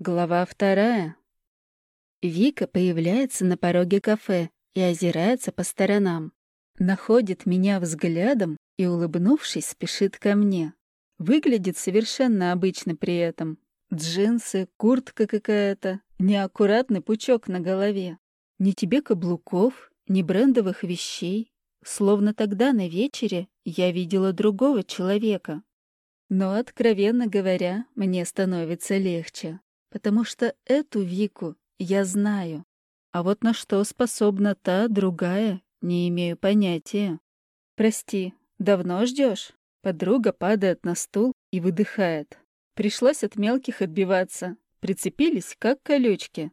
Глава вторая. Вика появляется на пороге кафе и озирается по сторонам. Находит меня взглядом и, улыбнувшись, спешит ко мне. Выглядит совершенно обычно при этом. Джинсы, куртка какая-то, неаккуратный пучок на голове. Ни тебе каблуков, ни брендовых вещей. Словно тогда на вечере я видела другого человека. Но, откровенно говоря, мне становится легче потому что эту Вику я знаю, а вот на что способна та, другая, не имею понятия. Прости, давно ждешь? Подруга падает на стул и выдыхает. Пришлось от мелких отбиваться. Прицепились, как колючки.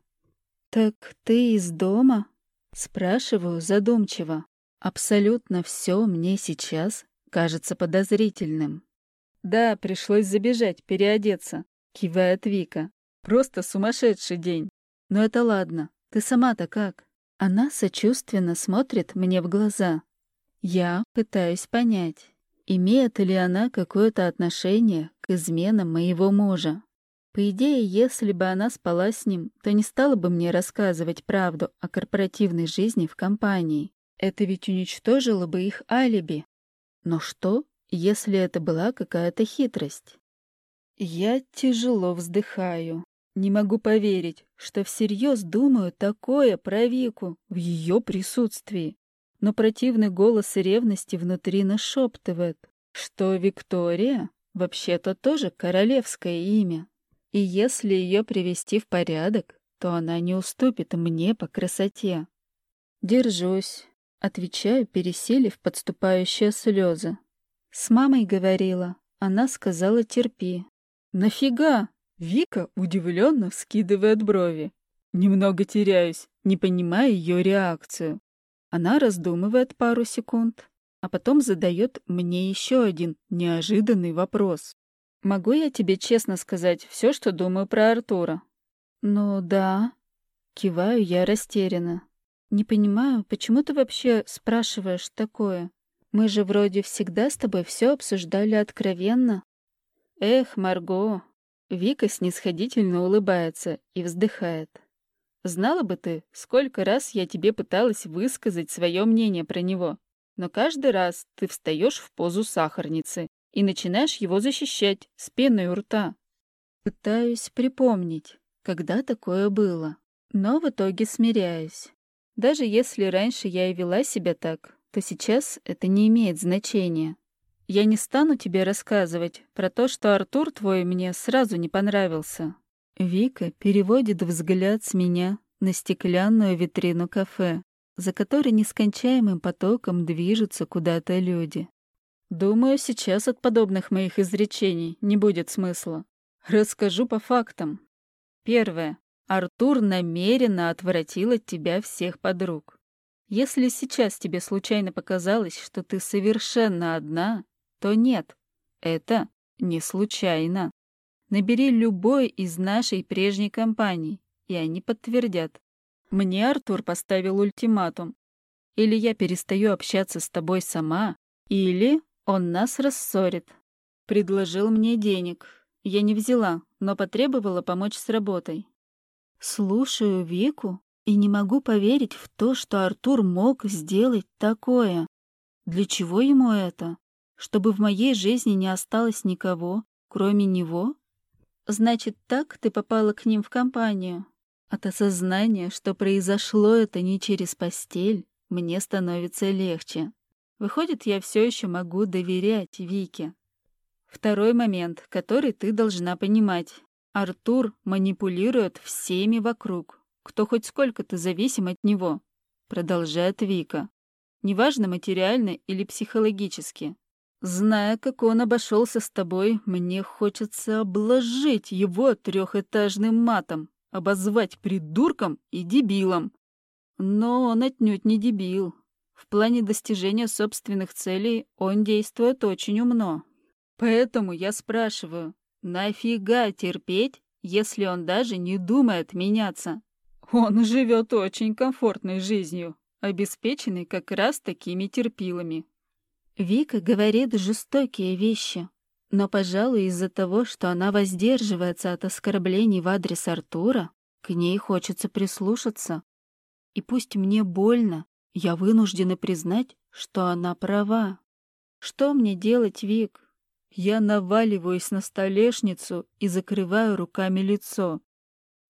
«Так ты из дома?» Спрашиваю задумчиво. Абсолютно все мне сейчас кажется подозрительным. «Да, пришлось забежать, переодеться», — кивает Вика. Просто сумасшедший день. Но это ладно. Ты сама-то как? Она сочувственно смотрит мне в глаза. Я пытаюсь понять, имеет ли она какое-то отношение к изменам моего мужа. По идее, если бы она спала с ним, то не стала бы мне рассказывать правду о корпоративной жизни в компании. Это ведь уничтожило бы их алиби. Но что, если это была какая-то хитрость? Я тяжело вздыхаю. Не могу поверить, что всерьез думаю такое про Вику в ее присутствии. Но противный голос ревности внутри нашептывает, что Виктория вообще-то тоже королевское имя. И если ее привести в порядок, то она не уступит мне по красоте. Держусь, отвечаю, пересилив подступающие слезы. С мамой говорила, она сказала терпи. Нафига? Вика удивленно вскидывает брови. Немного теряюсь, не понимая ее реакцию. Она раздумывает пару секунд, а потом задает мне еще один неожиданный вопрос. «Могу я тебе честно сказать все, что думаю про Артура?» «Ну да». Киваю я растерянно. «Не понимаю, почему ты вообще спрашиваешь такое? Мы же вроде всегда с тобой все обсуждали откровенно». «Эх, Марго, Вика снисходительно улыбается и вздыхает. «Знала бы ты, сколько раз я тебе пыталась высказать свое мнение про него, но каждый раз ты встаешь в позу сахарницы и начинаешь его защищать с пеной у рта». Пытаюсь припомнить, когда такое было, но в итоге смиряюсь. Даже если раньше я и вела себя так, то сейчас это не имеет значения. Я не стану тебе рассказывать про то, что Артур твой мне сразу не понравился». Вика переводит взгляд с меня на стеклянную витрину кафе, за которой нескончаемым потоком движутся куда-то люди. Думаю, сейчас от подобных моих изречений не будет смысла. Расскажу по фактам. Первое. Артур намеренно отвратил от тебя всех подруг. Если сейчас тебе случайно показалось, что ты совершенно одна, то нет, это не случайно. Набери любой из нашей прежней компании, и они подтвердят. Мне Артур поставил ультиматум. Или я перестаю общаться с тобой сама, или он нас рассорит. Предложил мне денег. Я не взяла, но потребовала помочь с работой. Слушаю Вику и не могу поверить в то, что Артур мог сделать такое. Для чего ему это? Чтобы в моей жизни не осталось никого, кроме него? Значит, так ты попала к ним в компанию. От осознания, что произошло это не через постель, мне становится легче. Выходит, я все еще могу доверять Вике. Второй момент, который ты должна понимать. Артур манипулирует всеми вокруг, кто хоть сколько-то зависим от него, продолжает Вика. Неважно материально или психологически. Зная, как он обошелся с тобой, мне хочется обложить его трехэтажным матом, обозвать придурком и дебилом. Но он отнюдь не дебил. В плане достижения собственных целей он действует очень умно. Поэтому я спрашиваю, нафига терпеть, если он даже не думает меняться? Он живет очень комфортной жизнью, обеспеченной как раз такими терпилами. Вика говорит жестокие вещи, Но, пожалуй, из-за того, что она воздерживается от оскорблений в адрес Артура, к ней хочется прислушаться. И пусть мне больно, я вынуждена признать, что она права. Что мне делать, Вик? Я наваливаюсь на столешницу и закрываю руками лицо.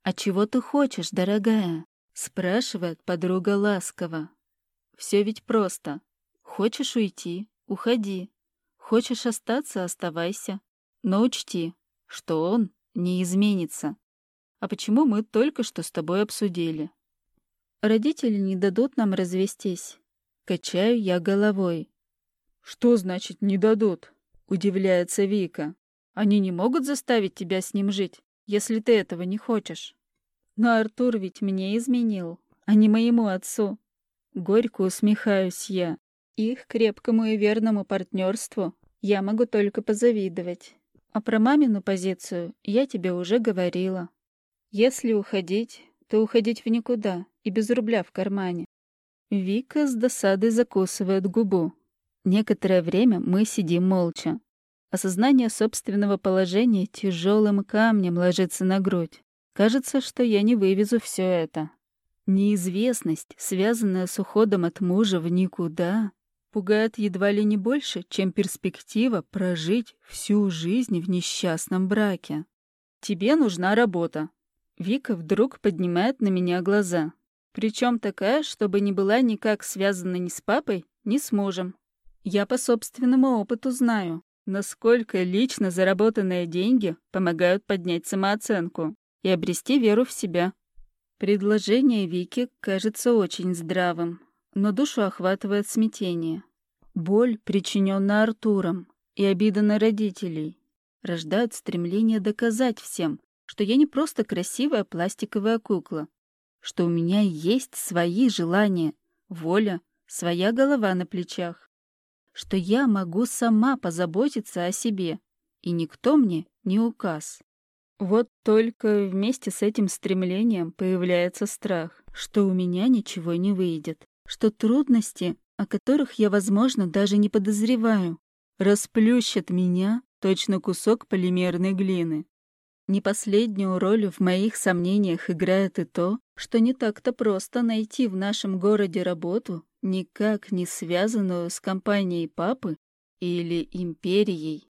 «А чего ты хочешь, дорогая?» — спрашивает подруга ласково. «Все ведь просто. Хочешь уйти — уходи. Хочешь остаться — оставайся. Но учти, что он не изменится. А почему мы только что с тобой обсудили?» Родители не дадут нам развестись. Качаю я головой. Что значит «не дадут»? Удивляется Вика. Они не могут заставить тебя с ним жить, если ты этого не хочешь. Но Артур ведь мне изменил, а не моему отцу. Горько усмехаюсь я. Их крепкому и верному партнерству я могу только позавидовать. А про мамину позицию я тебе уже говорила. Если уходить, то уходить в никуда и без рубля в кармане. Вика с досадой закусывает губу. Некоторое время мы сидим молча. Осознание собственного положения тяжелым камнем ложится на грудь. Кажется, что я не вывезу все это. Неизвестность, связанная с уходом от мужа в никуда, пугает едва ли не больше, чем перспектива прожить всю жизнь в несчастном браке. «Тебе нужна работа», Вика вдруг поднимает на меня глаза. Причем такая, чтобы не была никак связана ни с папой, ни с мужем. Я по собственному опыту знаю, насколько лично заработанные деньги помогают поднять самооценку и обрести веру в себя. Предложение Вики кажется очень здравым, но душу охватывает смятение. Боль, причиненная Артуром, и обида на родителей рождают стремление доказать всем, что я не просто красивая пластиковая кукла, что у меня есть свои желания, воля, своя голова на плечах, что я могу сама позаботиться о себе, и никто мне не указ. Вот только вместе с этим стремлением появляется страх, что у меня ничего не выйдет, что трудности, о которых я, возможно, даже не подозреваю, расплющат меня точно кусок полимерной глины. Не последнюю роль в моих сомнениях играет и то, что не так-то просто найти в нашем городе работу, никак не связанную с компанией папы или империей.